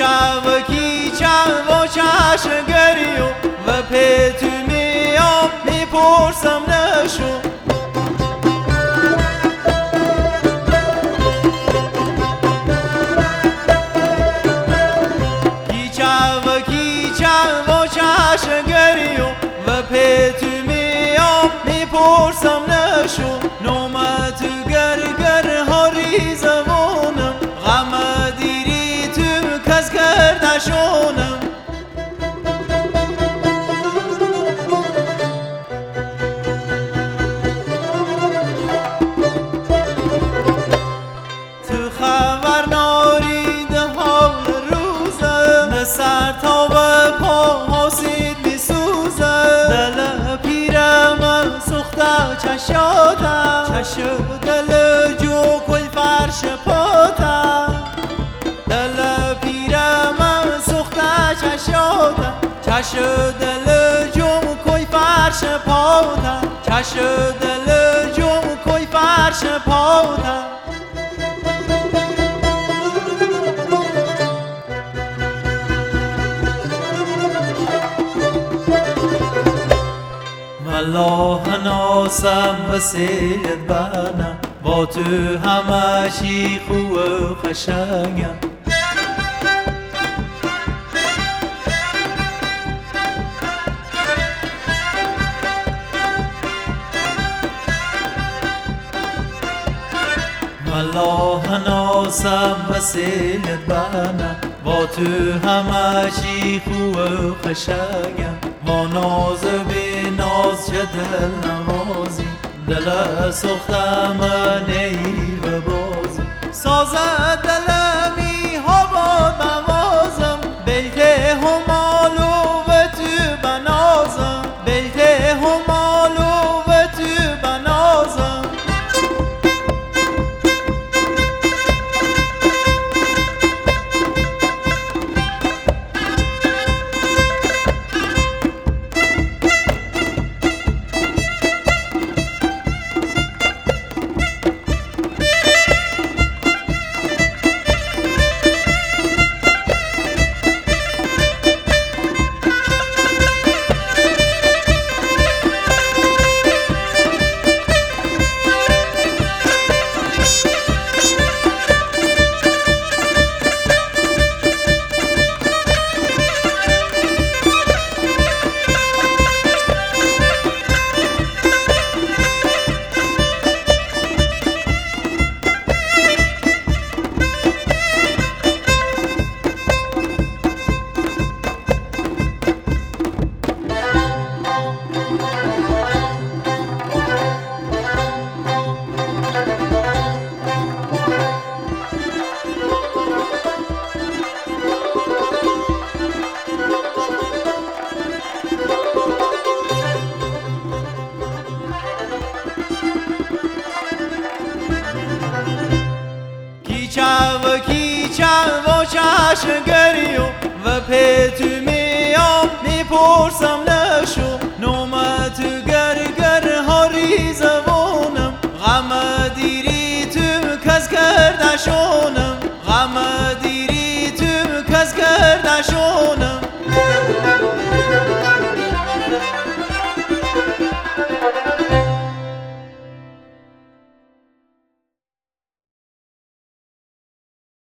چاوکی چاو چاش گریو و پتو میام می‌پرسم نشو. کی چاوکی چاو چاش گریو دل جو کل فرش پاته دل پیرم سخته چشاته چش دل جم کوی فرش پاته چش دل جم کوی فرش والله ناسم وسیلت بنا با تو همشی خوب و خشنگم والله ناسم وسیلت بنا با تو همشی خوب و خشنگم ناز بی ناز چه دل نوازی؟ دل سختم کیچه و کیچه و چشم گریو. و پی تو میام می‌پرسم نشو. نومت گر گر هاری زبانم غم دیری تو کس کردشونم غم